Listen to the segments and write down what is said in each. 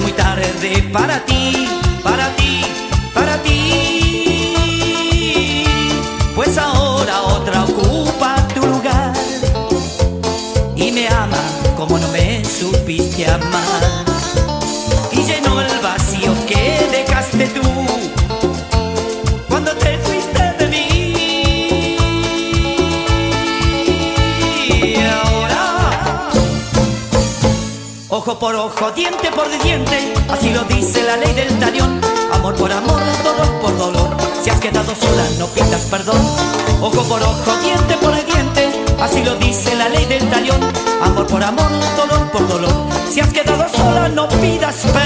muy tarde para ti, para ti, para ti, pues ahora otra ocupa tu lugar y me ama como no me supiste amar ojo por ojo diente por diente así lo dice la ley del talión. Amor por amor dolor por dolor si has quedado sola no pidas perdón. Ojo por ojo diente por diente así lo dice la ley del talión. Amor por amor dolor por dolor si has quedado sola no pidas perdón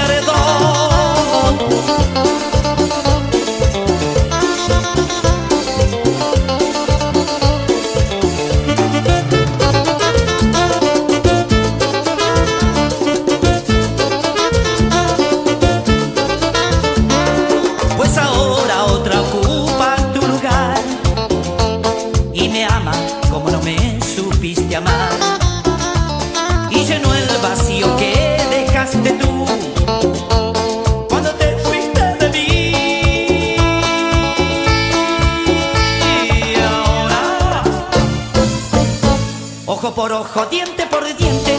por ojo, diente por diente,